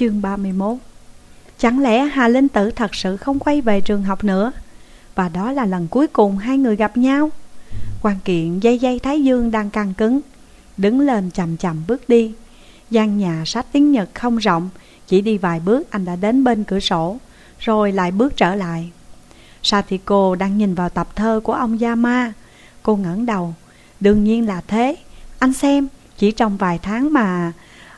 Chương 31 Chẳng lẽ Hà Linh Tử thật sự không quay về trường học nữa? Và đó là lần cuối cùng hai người gặp nhau. Quan kiện dây dây Thái Dương đang căng cứng, Đứng lên chậm chậm bước đi. Gian nhà sách tiếng Nhật không rộng, Chỉ đi vài bước anh đã đến bên cửa sổ, Rồi lại bước trở lại. Satiko đang nhìn vào tập thơ của ông Yama. Cô ngẩng đầu. Đương nhiên là thế. Anh xem, Chỉ trong vài tháng mà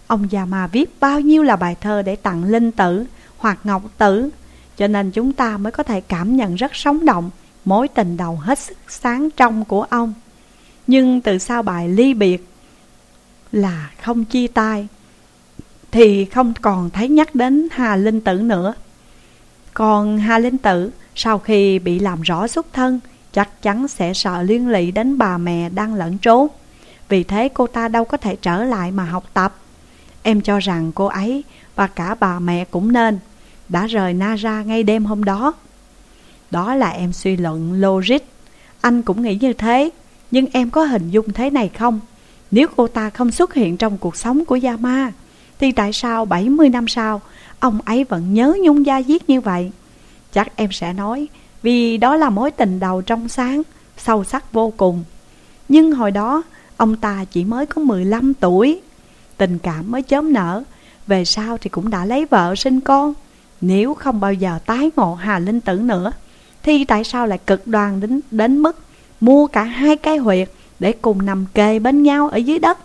Ông già mà viết bao nhiêu là bài thơ để tặng linh tử hoặc ngọc tử. Cho nên chúng ta mới có thể cảm nhận rất sống động, Mối tình đầu hết sức sáng trong của ông. Nhưng từ sau bài ly biệt Là không chia tay Thì không còn thấy nhắc đến Hà Linh Tử nữa. Còn Hà Linh Tử, sau khi bị làm rõ xuất thân, Chắc chắn sẽ sợ liên lụy đến bà mẹ đang lẫn trốn. Vì thế cô ta đâu có thể trở lại mà học tập. Em cho rằng cô ấy và cả bà mẹ cũng nên, Đã rời Na Ra ngay đêm hôm đó Đó là em suy luận logic Anh cũng nghĩ như thế, Nhưng em có hình dung thế này không? Nếu cô ta không xuất hiện trong cuộc sống của Yama Thì tại sao 70 năm sau, Ông ấy vẫn nhớ nhung gia diết như vậy? Chắc em sẽ nói, Vì đó là mối tình đầu trong sáng, Sâu sắc vô cùng Nhưng hồi đó, Ông ta chỉ mới có 15 tuổi Tình cảm mới chớm nở. Về sau thì cũng đã lấy vợ sinh con. Nếu không bao giờ tái ngộ Hà Linh Tử nữa Thì tại sao lại cực đoan đến, đến mức Mua cả hai cái huyệt Để cùng nằm kề bên nhau ở dưới đất?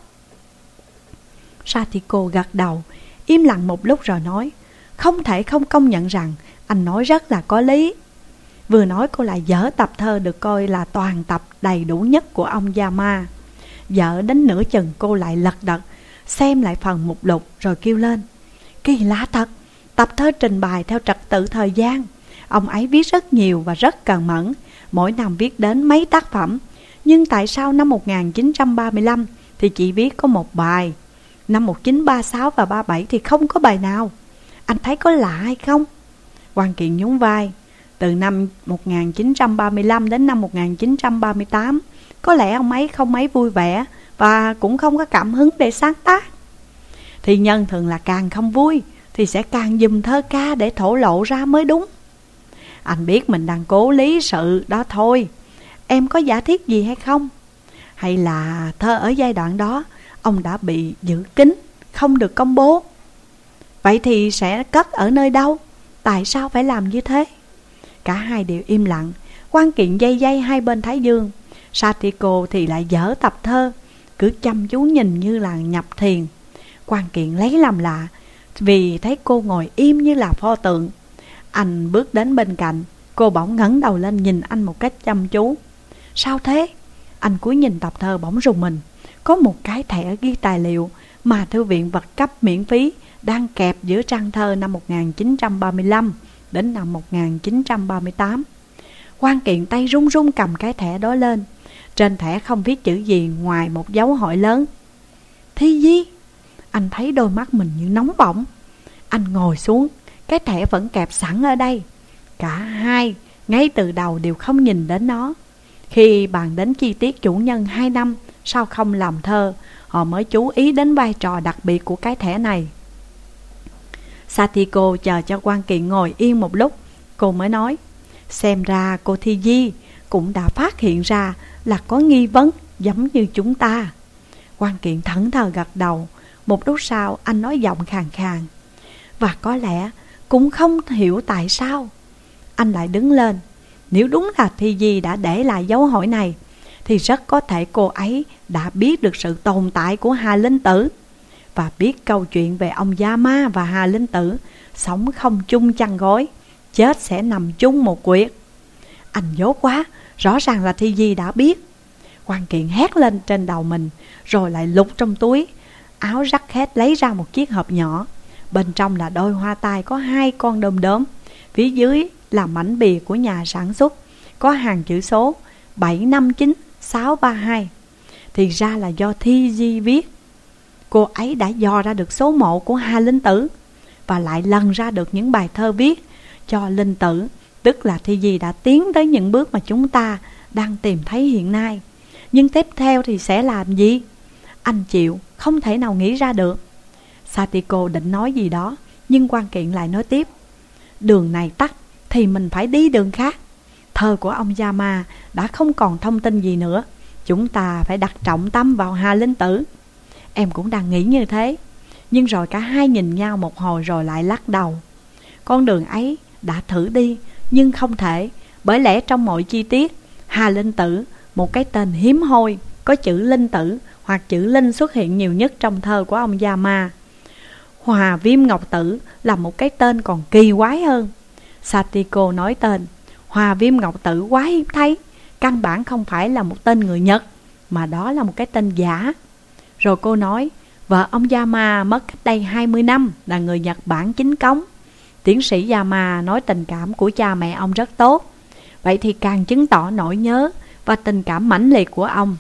Satiko gật đầu Im lặng một lúc rồi nói Không thể không công nhận rằng Anh nói rất là có lý. Vừa nói cô lại dở tập thơ được coi là toàn tập đầy đủ nhất của ông Yama Dở đến nửa chừng cô lại lật đật Xem lại phần mục lục rồi kêu lên. Kỳ lạ thật, Tập thơ trình bày theo trật tự thời gian. Ông ấy viết rất nhiều và rất cần mẫn. Mỗi năm viết đến mấy tác phẩm. Nhưng tại sao năm 1935 Thì chỉ viết có một bài? Năm 1936 và 37 thì không có bài nào. Anh thấy có lạ hay không? Quan Kiện nhún vai. Từ năm 1935 đến năm 1938 Có lẽ ông ấy không mấy vui vẻ và cũng không có cảm hứng để sáng tác. Thì nhân thường là càng không vui thì sẽ càng dùm thơ ca để thổ lộ ra mới đúng. Anh biết mình đang cố lý sự đó thôi. Em có giả thiết gì hay không? Hay là thơ ở giai đoạn đó ông đã bị giữ kín, không được công bố? Vậy thì sẽ cất ở nơi đâu? Tại sao phải làm như thế? Cả hai đều im lặng, quan kiện dây dây hai bên Thái Dương. Satiko thì lại dở tập thơ cứ chăm chú nhìn như là nhập thiền. Quan kiện lấy làm lạ, vì thấy cô ngồi im như là pho tượng. Anh bước đến bên cạnh, cô bỗng ngẩng đầu lên nhìn anh một cách chăm chú. Sao thế? Anh cúi nhìn tập thơ bỗng rùng mình. Có một cái thẻ ghi tài liệu mà thư viện vật cấp miễn phí đang kẹp giữa trang thơ năm 1935 đến năm 1938. Quan kiện tay run run cầm cái thẻ đó lên trên thẻ không viết chữ gì ngoài một dấu hỏi lớn. Thi Di Anh thấy đôi mắt mình như nóng bỏng. Anh ngồi xuống, Cái thẻ vẫn kẹp sẵn ở đây. Cả hai, ngay từ đầu đều không nhìn đến nó. Khi bàn đến chi tiết chủ nhân hai năm, sao không làm thơ, Họ mới chú ý đến vai trò đặc biệt của cái thẻ này. Satiko chờ cho quan kiện ngồi yên một lúc, Cô mới nói, Xem ra cô Thi Di cũng đã phát hiện ra là có nghi vấn giống như chúng ta. Quan kiện thẫn thờ gật đầu, một lúc sau anh nói giọng khàn khàn. Và có lẽ cũng không hiểu tại sao. Anh lại đứng lên, nếu đúng là Thi Di đã để lại dấu hỏi này, thì rất có thể cô ấy đã biết được sự tồn tại của Hà Linh Tử và biết câu chuyện về ông Gia Ma và Hà Linh Tử sống không chung chăn gối, chết sẽ nằm chung một quyệt. Anh dốt quá, Rõ ràng là Thi Di đã biết. Quan kiện hét lên trên đầu mình Rồi lại lục trong túi Áo rắc khét lấy ra một chiếc hộp nhỏ. Bên trong là đôi hoa tai có hai con đom đóm Phía dưới là mảnh bìa của nhà sản xuất Có hàng chữ số 759632 Thì ra là do Thi Di viết. Cô ấy đã dò ra được số mộ của hai Linh Tử Và lại lần ra được những bài thơ viết Cho Linh Tử Tức là Thi gì đã tiến tới những bước mà chúng ta đang tìm thấy hiện nay. Nhưng tiếp theo thì sẽ làm gì? Anh chịu, không thể nào nghĩ ra được. Satiko định nói gì đó Nhưng quan kiện lại nói tiếp. Đường này tắt thì mình phải đi đường khác. Thơ của ông Yama đã không còn thông tin gì nữa. Chúng ta phải đặt trọng tâm vào Hà Linh Tử. Em cũng đang nghĩ như thế. Nhưng rồi cả hai nhìn nhau một hồi rồi lại lắc đầu. Con đường ấy đã thử đi nhưng không thể, Bởi lẽ trong mọi chi tiết, Hà Linh Tử, Một cái tên hiếm hoi, Có chữ Linh Tử Hoặc chữ Linh xuất hiện nhiều nhất trong thơ của ông gia ma. Hòa Viêm Ngọc Tử là một cái tên còn kỳ quái hơn. Satiko nói tên, Hòa Viêm Ngọc Tử quá hiếm thấy, Căn bản không phải là một tên người Nhật, Mà đó là một cái tên giả. Rồi cô nói, Vợ ông Yama mất cách đây 20 năm Là người Nhật Bản chính cống. Tiến sĩ Yama nói tình cảm của cha mẹ ông rất tốt Vậy thì càng chứng tỏ nỗi nhớ Và tình cảm mãnh liệt của ông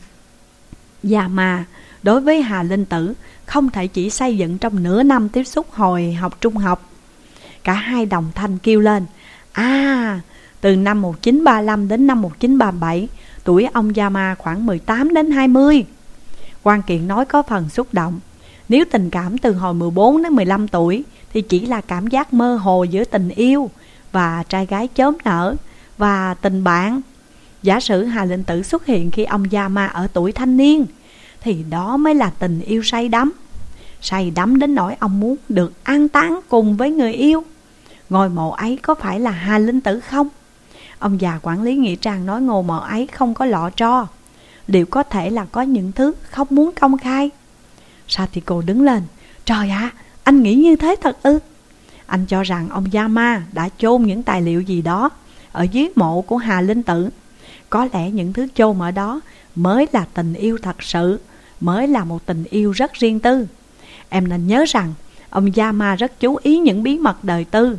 Yama đối với Hà Linh Tử Không thể chỉ xây dựng trong nửa năm tiếp xúc hồi học trung học Cả hai đồng thanh kêu lên À từ năm 1935 đến năm 1937, tuổi ông Yama khoảng 18 đến 20. Quan kiện nói có phần xúc động. Nếu tình cảm từ hồi 14 đến 15 tuổi thì chỉ là cảm giác mơ hồ giữa tình yêu và trai gái chớm nở và tình bạn. Giả sử Hà Linh Tử xuất hiện khi ông gia ma ở tuổi thanh niên thì đó mới là tình yêu say đắm. Say đắm đến nỗi ông muốn được an táng cùng với người yêu. Ngôi mộ ấy có phải là Hà Linh Tử không? Ông già quản lý Nghĩa Trang nói ngô mộ ấy không có lọ tro Liệu có thể là có những thứ không muốn công khai Satiko đứng lên Trời ạ, anh nghĩ như thế thật ư Anh cho rằng ông Yama đã chôn những tài liệu gì đó Ở dưới mộ của Hà Linh Tử Có lẽ những thứ chôn ở đó mới là tình yêu thật sự, Mới là một tình yêu rất riêng tư Em nên nhớ rằng Ông Yama rất chú ý những bí mật đời tư,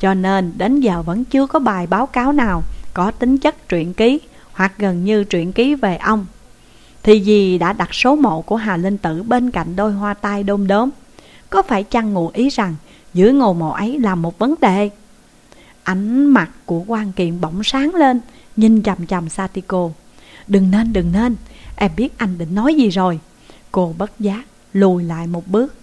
cho nên đến giờ vẫn chưa có bài báo cáo nào có tính chất truyện ký hoặc gần như truyện ký về ông. Thì gì đã đặt số mộ của Hà Linh Tử bên cạnh đôi hoa tai đôm đốm? Có phải chăng ngụ ý rằng giữa ngồi mộ ấy là một vấn đề? Ánh mặt của quan kiện bỗng sáng lên, nhìn chầm chầm Satiko. Đừng nên, đừng nên, em biết anh định nói gì rồi. Cô bất giác, lùi lại một bước.